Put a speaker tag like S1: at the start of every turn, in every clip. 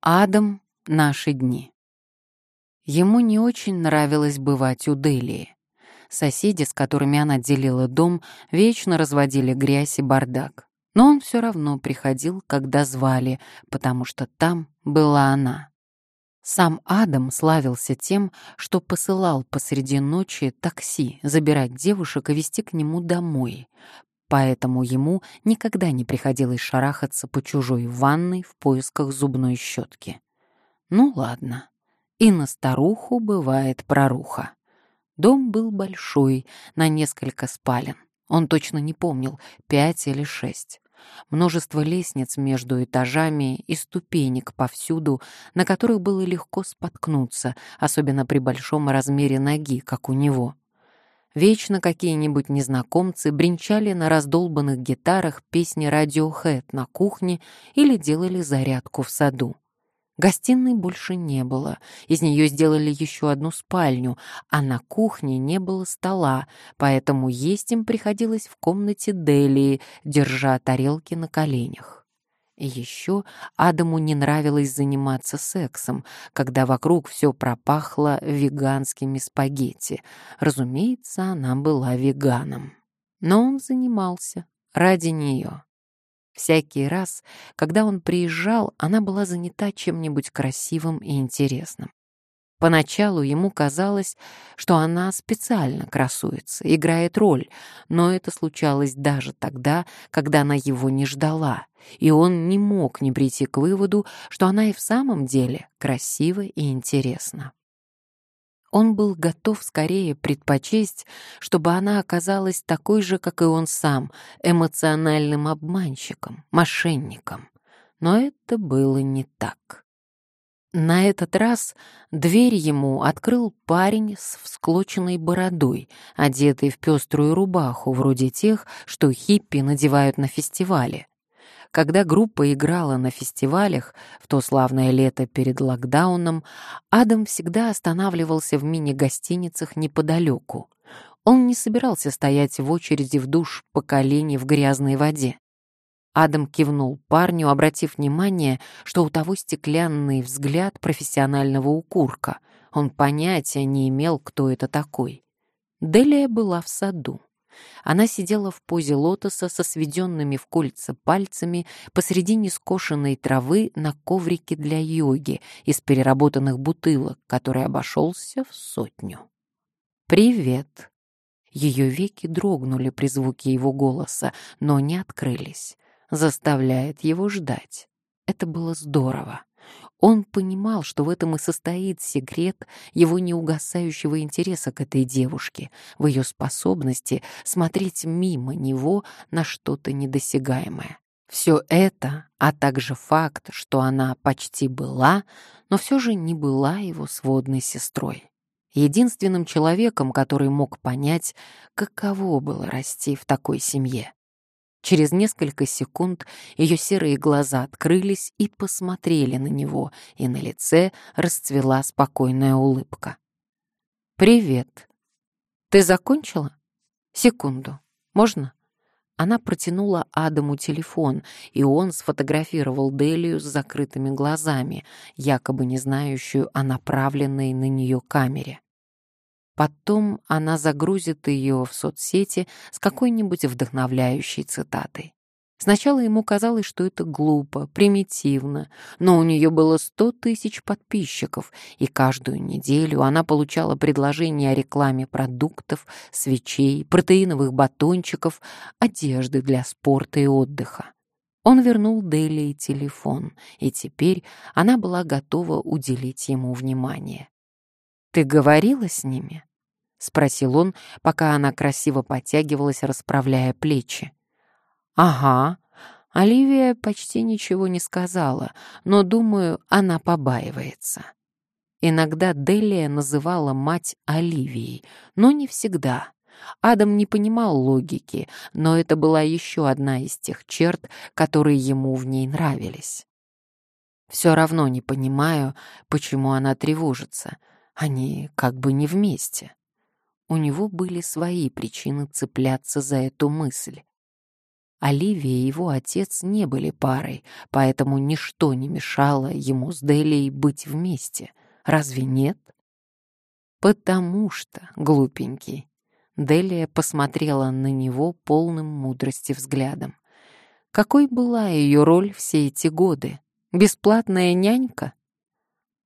S1: Адам — наши дни. Ему не очень нравилось бывать у Делии. Соседи, с которыми она делила дом, вечно разводили грязь и бардак. Но он все равно приходил, когда звали, потому что там была она. Сам Адам славился тем, что посылал посреди ночи такси забирать девушек и везти к нему домой, поэтому ему никогда не приходилось шарахаться по чужой ванной в поисках зубной щетки. Ну ладно, и на старуху бывает проруха. Дом был большой, на несколько спален. Он точно не помнил, пять или шесть. Множество лестниц между этажами и ступенек повсюду, на которых было легко споткнуться, особенно при большом размере ноги, как у него — Вечно какие-нибудь незнакомцы бренчали на раздолбанных гитарах песни Radiohead на кухне или делали зарядку в саду. Гостиной больше не было, из нее сделали еще одну спальню, а на кухне не было стола, поэтому есть им приходилось в комнате Делии, держа тарелки на коленях. Еще Адаму не нравилось заниматься сексом, когда вокруг все пропахло веганскими спагетти. Разумеется, она была веганом. Но он занимался ради нее. Всякий раз, когда он приезжал, она была занята чем-нибудь красивым и интересным. Поначалу ему казалось, что она специально красуется, играет роль, но это случалось даже тогда, когда она его не ждала, и он не мог не прийти к выводу, что она и в самом деле красива и интересна. Он был готов скорее предпочесть, чтобы она оказалась такой же, как и он сам, эмоциональным обманщиком, мошенником. Но это было не так. На этот раз дверь ему открыл парень с всклоченной бородой, одетый в пеструю рубаху, вроде тех, что хиппи надевают на фестивале. Когда группа играла на фестивалях, в то славное лето перед локдауном, Адам всегда останавливался в мини-гостиницах неподалеку. Он не собирался стоять в очереди в душ по колени в грязной воде. Адам кивнул парню, обратив внимание, что у того стеклянный взгляд профессионального укурка. Он понятия не имел, кто это такой. Делия была в саду. Она сидела в позе лотоса со сведенными в кольца пальцами посреди нескошенной травы на коврике для йоги из переработанных бутылок, который обошелся в сотню. «Привет!» Ее веки дрогнули при звуке его голоса, но не открылись заставляет его ждать. Это было здорово. Он понимал, что в этом и состоит секрет его неугасающего интереса к этой девушке, в ее способности смотреть мимо него на что-то недосягаемое. Все это, а также факт, что она почти была, но все же не была его сводной сестрой. Единственным человеком, который мог понять, каково было расти в такой семье. Через несколько секунд ее серые глаза открылись и посмотрели на него, и на лице расцвела спокойная улыбка. «Привет. Ты закончила? Секунду. Можно?» Она протянула Адаму телефон, и он сфотографировал Делию с закрытыми глазами, якобы не знающую о направленной на нее камере. Потом она загрузит ее в соцсети с какой-нибудь вдохновляющей цитатой. Сначала ему казалось, что это глупо, примитивно, но у нее было сто тысяч подписчиков, и каждую неделю она получала предложения о рекламе продуктов, свечей, протеиновых батончиков, одежды для спорта и отдыха. Он вернул Дели телефон, и теперь она была готова уделить ему внимание. «Ты говорила с ними?» — спросил он, пока она красиво подтягивалась, расправляя плечи. «Ага». Оливия почти ничего не сказала, но, думаю, она побаивается. Иногда Делия называла мать Оливией, но не всегда. Адам не понимал логики, но это была еще одна из тех черт, которые ему в ней нравились. Все равно не понимаю, почему она тревожится. Они как бы не вместе. У него были свои причины цепляться за эту мысль. Оливия и его отец не были парой, поэтому ничто не мешало ему с Делией быть вместе. Разве нет? Потому что, глупенький, Делия посмотрела на него полным мудрости взглядом. Какой была ее роль все эти годы? Бесплатная нянька?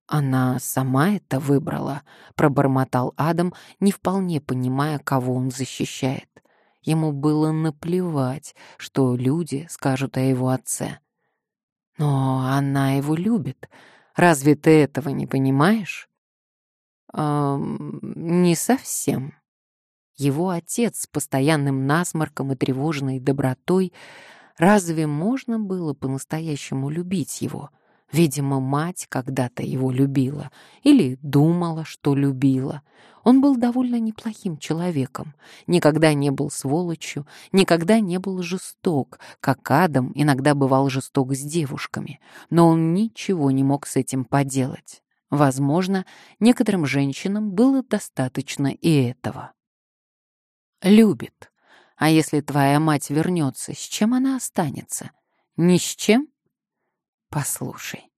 S1: Она сама это выбрала, пробормотал Адам, не вполне понимая, кого он защищает. Ему было наплевать, что люди скажут о его отце. Но она его любит. Разве ты этого не понимаешь? Эм, не совсем. Его отец с постоянным насморком и тревожной добротой, разве можно было по-настоящему любить его — Видимо, мать когда-то его любила или думала, что любила. Он был довольно неплохим человеком, никогда не был сволочью, никогда не был жесток, как Адам иногда бывал жесток с девушками, но он ничего не мог с этим поделать. Возможно, некоторым женщинам было достаточно и этого. Любит. А если твоя мать вернется, с чем она останется? Ни с чем? Послушай,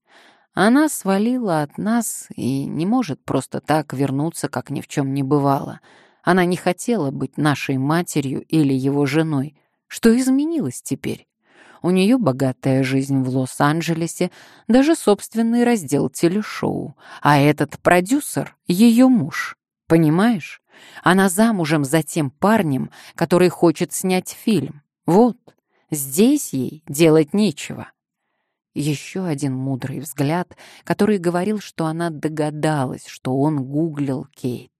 S1: она свалила от нас и не может просто так вернуться, как ни в чем не бывало. Она не хотела быть нашей матерью или его женой. Что изменилось теперь? У нее богатая жизнь в Лос-Анджелесе, даже собственный раздел телешоу. А этот продюсер — ее муж. Понимаешь? Она замужем за тем парнем, который хочет снять фильм. Вот, здесь ей делать нечего. Еще один мудрый взгляд, который говорил, что она догадалась, что он гуглил Кейт,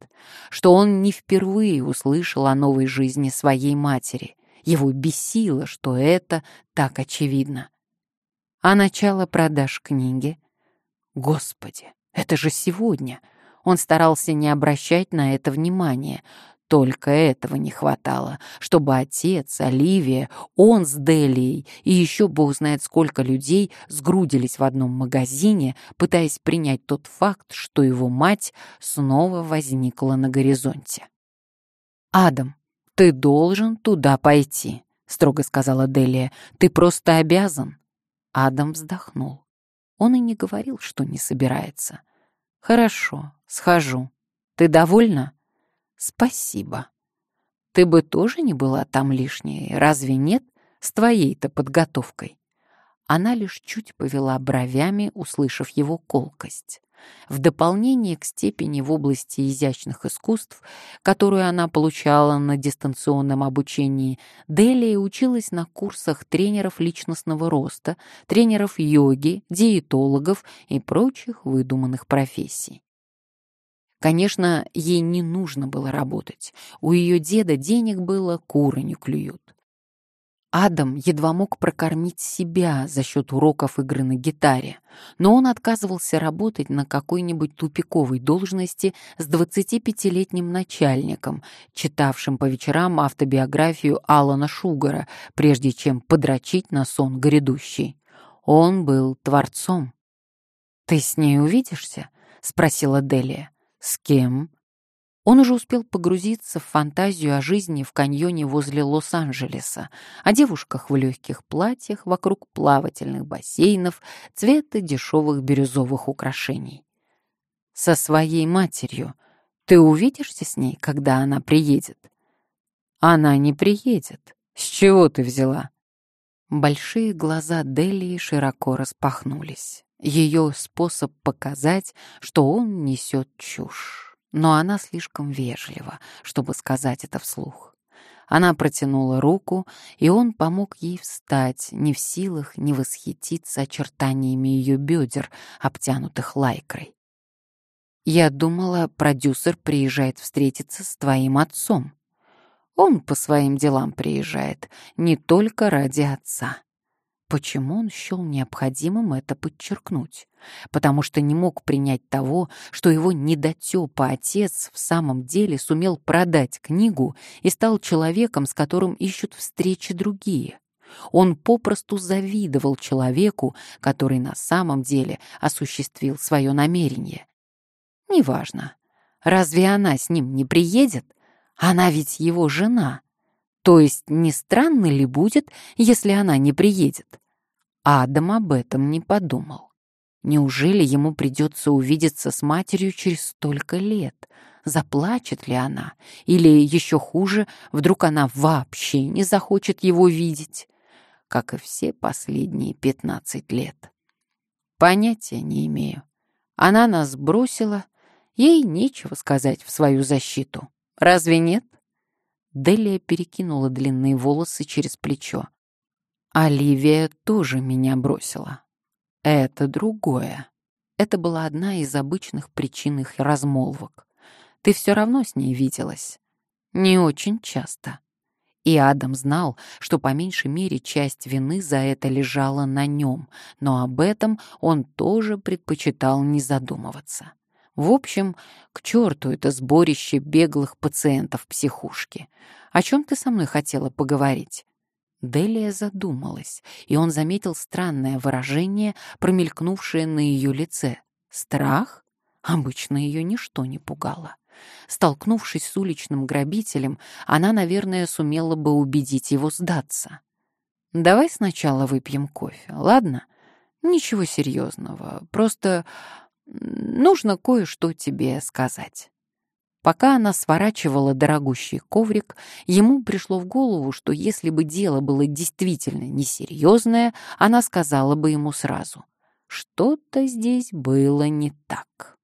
S1: что он не впервые услышал о новой жизни своей матери. Его бесило, что это так очевидно. А начало продаж книги? Господи, это же сегодня! Он старался не обращать на это внимания, только этого не хватало, чтобы отец, Оливия, он с Делией и еще бог знает сколько людей сгрудились в одном магазине, пытаясь принять тот факт, что его мать снова возникла на горизонте. «Адам, ты должен туда пойти», — строго сказала Делия. «Ты просто обязан». Адам вздохнул. Он и не говорил, что не собирается. «Хорошо, схожу. Ты довольна?» «Спасибо. Ты бы тоже не была там лишней, разве нет, с твоей-то подготовкой?» Она лишь чуть повела бровями, услышав его колкость. В дополнение к степени в области изящных искусств, которую она получала на дистанционном обучении, Делия училась на курсах тренеров личностного роста, тренеров йоги, диетологов и прочих выдуманных профессий. Конечно, ей не нужно было работать. У ее деда денег было, куры не клюют. Адам едва мог прокормить себя за счет уроков игры на гитаре, но он отказывался работать на какой-нибудь тупиковой должности с 25-летним начальником, читавшим по вечерам автобиографию Алана Шугара, прежде чем подрочить на сон грядущий. Он был творцом. «Ты с ней увидишься?» — спросила Делия. С кем? Он уже успел погрузиться в фантазию о жизни в каньоне возле Лос-Анджелеса, о девушках в легких платьях вокруг плавательных бассейнов, цвета дешевых бирюзовых украшений. Со своей матерью. Ты увидишься с ней, когда она приедет? Она не приедет. С чего ты взяла? Большие глаза Делии широко распахнулись ее способ показать, что он несет чушь. Но она слишком вежлива, чтобы сказать это вслух. Она протянула руку, и он помог ей встать, не в силах не восхититься очертаниями ее бедер, обтянутых лайкрой. «Я думала, продюсер приезжает встретиться с твоим отцом. Он по своим делам приезжает, не только ради отца. Почему он счел необходимым это подчеркнуть? Потому что не мог принять того, что его недотепа отец в самом деле сумел продать книгу и стал человеком, с которым ищут встречи другие. Он попросту завидовал человеку, который на самом деле осуществил свое намерение. Неважно, разве она с ним не приедет? Она ведь его жена. То есть не странно ли будет, если она не приедет? Адам об этом не подумал. Неужели ему придется увидеться с матерью через столько лет? Заплачет ли она? Или, еще хуже, вдруг она вообще не захочет его видеть? Как и все последние пятнадцать лет. Понятия не имею. Она нас бросила, ей нечего сказать в свою защиту. Разве нет? Делия перекинула длинные волосы через плечо. Оливия тоже меня бросила. Это другое. Это была одна из обычных причин их размолвок. Ты все равно с ней виделась. Не очень часто. И Адам знал, что по меньшей мере часть вины за это лежала на нем, но об этом он тоже предпочитал не задумываться. В общем, к черту это сборище беглых пациентов психушки. О чем ты со мной хотела поговорить? Делия задумалась, и он заметил странное выражение, промелькнувшее на ее лице. Страх? Обычно ее ничто не пугало. Столкнувшись с уличным грабителем, она, наверное, сумела бы убедить его сдаться. «Давай сначала выпьем кофе, ладно? Ничего серьезного, просто нужно кое-что тебе сказать». Пока она сворачивала дорогущий коврик, ему пришло в голову, что если бы дело было действительно несерьезное, она сказала бы ему сразу. Что-то здесь было не так.